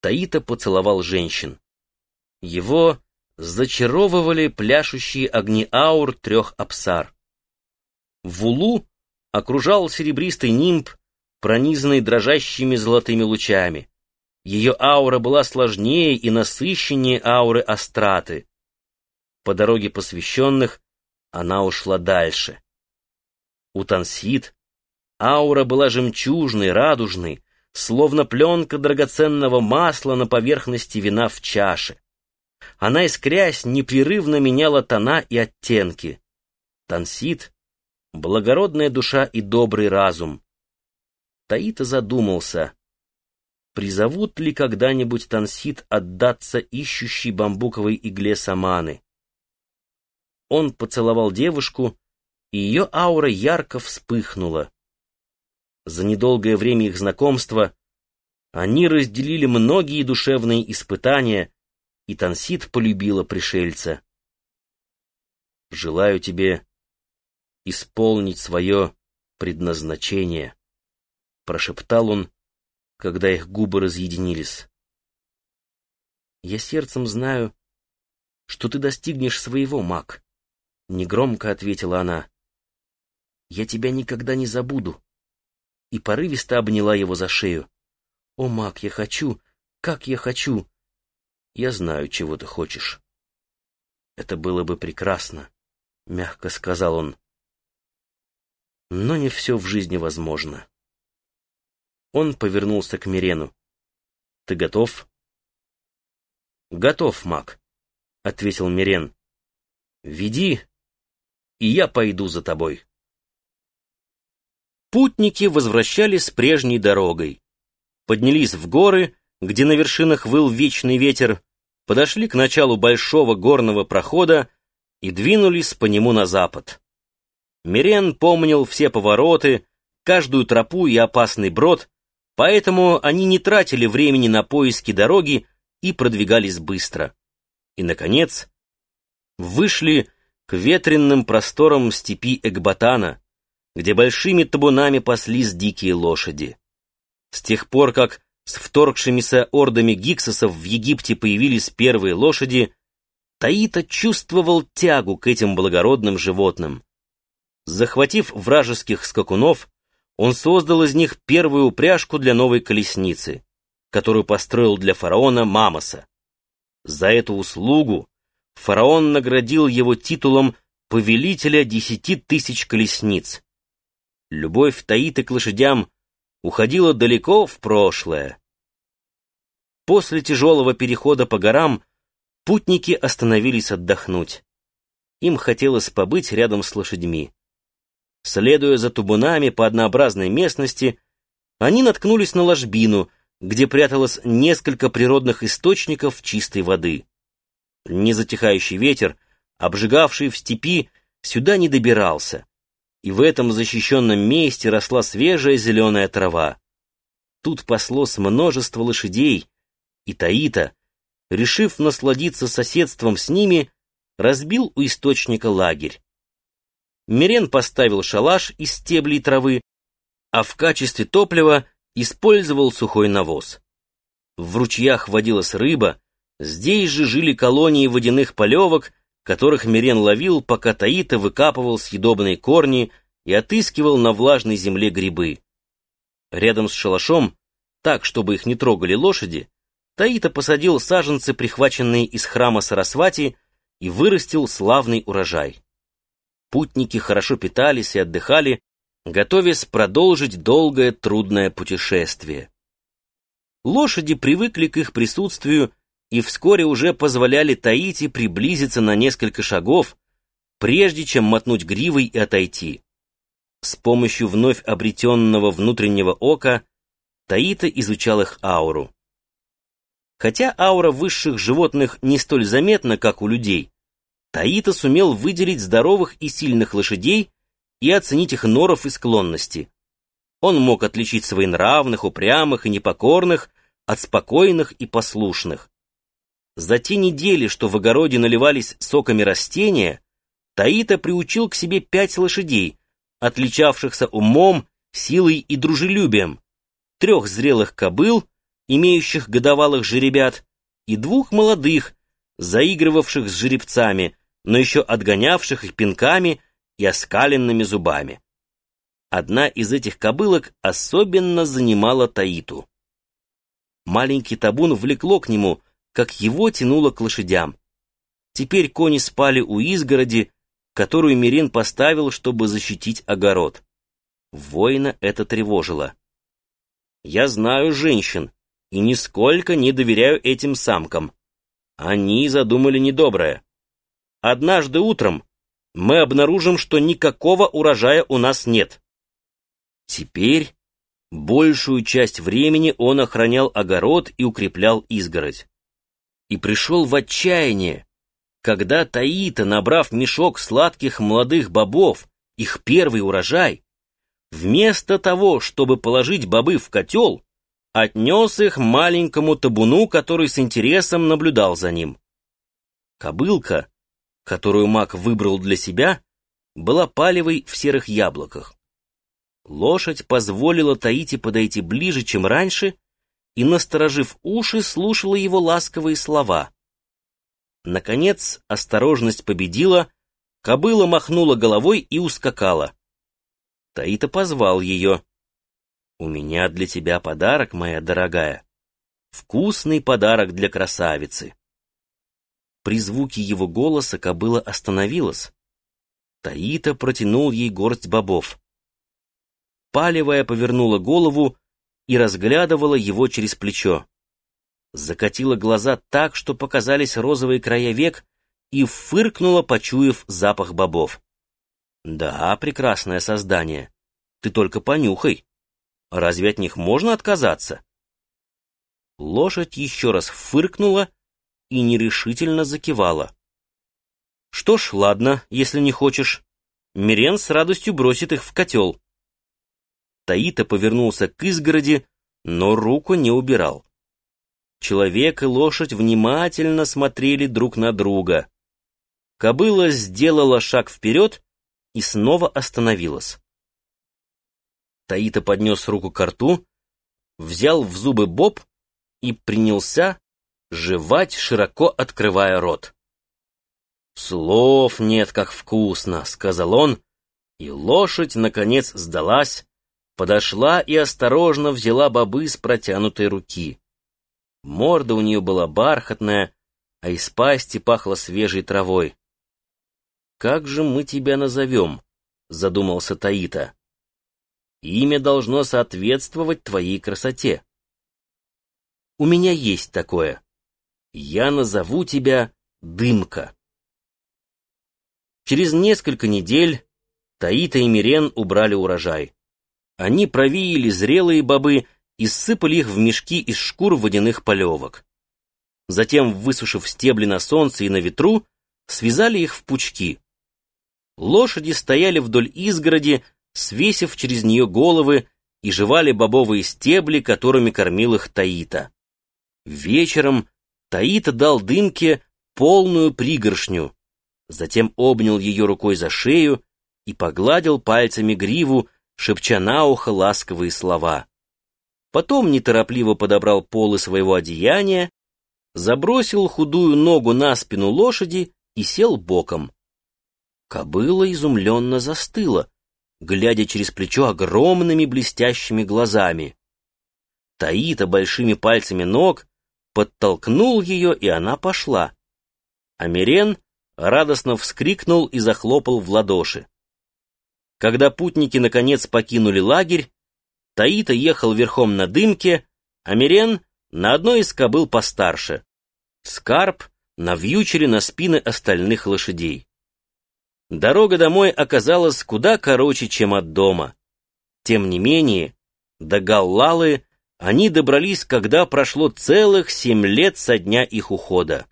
Таита поцеловал женщин. Его зачаровывали пляшущие огни аур трех апсар. Вулу окружал серебристый нимб, пронизанный дрожащими золотыми лучами. Ее аура была сложнее и насыщеннее ауры Астраты. По дороге посвященных она ушла дальше. У Тансид аура была жемчужной, радужной, словно пленка драгоценного масла на поверхности вина в чаше. Она, искрясь, непрерывно меняла тона и оттенки. Тансид — благородная душа и добрый разум. Таита задумался, призовут ли когда-нибудь Тансид отдаться ищущей бамбуковой игле саманы. Он поцеловал девушку, и ее аура ярко вспыхнула. За недолгое время их знакомства они разделили многие душевные испытания, и Тансит полюбила пришельца. «Желаю тебе исполнить свое предназначение», — прошептал он, когда их губы разъединились. «Я сердцем знаю, что ты достигнешь своего, маг», — негромко ответила она. «Я тебя никогда не забуду», и порывисто обняла его за шею. «О, маг, я хочу, как я хочу!» «Я знаю, чего ты хочешь». «Это было бы прекрасно», — мягко сказал он. «Но не все в жизни возможно». Он повернулся к Мирену. «Ты готов?» «Готов, маг», — ответил Мирен. «Веди и я пойду за тобой. Путники возвращались прежней дорогой. Поднялись в горы, где на вершинах выл вечный ветер, подошли к началу большого горного прохода и двинулись по нему на запад. Мирен помнил все повороты, каждую тропу и опасный брод, поэтому они не тратили времени на поиски дороги и продвигались быстро. И, наконец, вышли к ветренным просторам степи Экбатана, где большими табунами паслись дикие лошади. С тех пор, как с вторгшимися ордами гиксосов в Египте появились первые лошади, Таита чувствовал тягу к этим благородным животным. Захватив вражеских скакунов, он создал из них первую упряжку для новой колесницы, которую построил для фараона Мамоса. За эту услугу фараон наградил его титулом повелителя десяти тысяч колесниц. Любовь Таиты к лошадям уходила далеко в прошлое. После тяжелого перехода по горам путники остановились отдохнуть. Им хотелось побыть рядом с лошадьми. Следуя за тубунами по однообразной местности, они наткнулись на ложбину, где пряталось несколько природных источников чистой воды. Незатихающий ветер, обжигавший в степи, сюда не добирался, и в этом защищенном месте росла свежая зеленая трава. Тут паслось множество лошадей, и Таита, решив насладиться соседством с ними, разбил у источника лагерь. Мирен поставил шалаш из стеблей травы, а в качестве топлива использовал сухой навоз. В ручьях водилась рыба, Здесь же жили колонии водяных полевок, которых Мирен ловил, пока Таита выкапывал съедобные корни и отыскивал на влажной земле грибы. Рядом с шалашом, так, чтобы их не трогали лошади, Таита посадил саженцы, прихваченные из храма Сарасвати, и вырастил славный урожай. Путники хорошо питались и отдыхали, готовясь продолжить долгое трудное путешествие. Лошади привыкли к их присутствию и вскоре уже позволяли Таити приблизиться на несколько шагов, прежде чем мотнуть гривой и отойти. С помощью вновь обретенного внутреннего ока Таита изучал их ауру. Хотя аура высших животных не столь заметна, как у людей, Таита сумел выделить здоровых и сильных лошадей и оценить их норов и склонности. Он мог отличить своенравных, упрямых и непокорных от спокойных и послушных. За те недели, что в огороде наливались соками растения, Таита приучил к себе пять лошадей, отличавшихся умом, силой и дружелюбием, трех зрелых кобыл имеющих годовалых жеребят, и двух молодых, заигрывавших с жеребцами, но еще отгонявших их пинками и оскаленными зубами. Одна из этих кобылок особенно занимала Таиту. Маленький табун влекло к нему, как его тянуло к лошадям. Теперь кони спали у изгороди, которую Мирин поставил, чтобы защитить огород. Воина это тревожило. «Я знаю женщин и нисколько не доверяю этим самкам. Они задумали недоброе. Однажды утром мы обнаружим, что никакого урожая у нас нет. Теперь большую часть времени он охранял огород и укреплял изгородь. И пришел в отчаяние, когда Таита, набрав мешок сладких молодых бобов, их первый урожай, вместо того, чтобы положить бобы в котел, отнес их маленькому табуну, который с интересом наблюдал за ним. Кобылка, которую маг выбрал для себя, была палевой в серых яблоках. Лошадь позволила Таите подойти ближе, чем раньше, и, насторожив уши, слушала его ласковые слова. Наконец, осторожность победила, кобыла махнула головой и ускакала. Таита позвал ее. «У меня для тебя подарок, моя дорогая. Вкусный подарок для красавицы». При звуке его голоса кобыла остановилась. Таита протянул ей горсть бобов. Палевая повернула голову и разглядывала его через плечо. Закатила глаза так, что показались розовые края век, и фыркнула, почуяв запах бобов. «Да, прекрасное создание. Ты только понюхай. Разве от них можно отказаться?» Лошадь еще раз фыркнула и нерешительно закивала. «Что ж, ладно, если не хочешь. Мирен с радостью бросит их в котел». Таита повернулся к изгороди, но руку не убирал. Человек и лошадь внимательно смотрели друг на друга. Кобыла сделала шаг вперед и снова остановилась. Таита поднес руку к рту, взял в зубы боб и принялся жевать, широко открывая рот. «Слов нет, как вкусно», — сказал он, и лошадь, наконец, сдалась, подошла и осторожно взяла бобы с протянутой руки. Морда у нее была бархатная, а из пасти пахло свежей травой. «Как же мы тебя назовем?» — задумался Таита. Имя должно соответствовать твоей красоте. У меня есть такое. Я назову тебя Дымка. Через несколько недель Таита и Мирен убрали урожай. Они провеяли зрелые бобы и сыпали их в мешки из шкур водяных полевок. Затем, высушив стебли на солнце и на ветру, связали их в пучки. Лошади стояли вдоль изгороди, свесив через нее головы, и жевали бобовые стебли, которыми кормил их Таита. Вечером Таита дал дымке полную пригоршню, затем обнял ее рукой за шею и погладил пальцами гриву, шепча на ухо ласковые слова. Потом неторопливо подобрал полы своего одеяния, забросил худую ногу на спину лошади и сел боком. Кобыла изумленно застыла, глядя через плечо огромными блестящими глазами. Таита большими пальцами ног подтолкнул ее, и она пошла. Амирен радостно вскрикнул и захлопал в ладоши. Когда путники наконец покинули лагерь, Таита ехал верхом на дымке, а Мирен на одной из кобыл постарше. Скарб навьючили на спины остальных лошадей. Дорога домой оказалась куда короче, чем от дома. Тем не менее, до Галлалы они добрались, когда прошло целых семь лет со дня их ухода.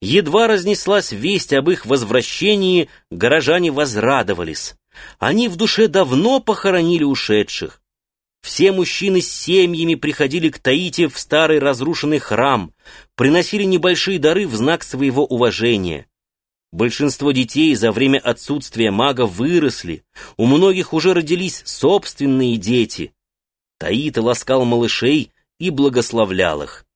Едва разнеслась весть об их возвращении, горожане возрадовались. Они в душе давно похоронили ушедших. Все мужчины с семьями приходили к Таите в старый разрушенный храм, приносили небольшие дары в знак своего уважения. Большинство детей за время отсутствия мага выросли, у многих уже родились собственные дети. Таита ласкал малышей и благословлял их.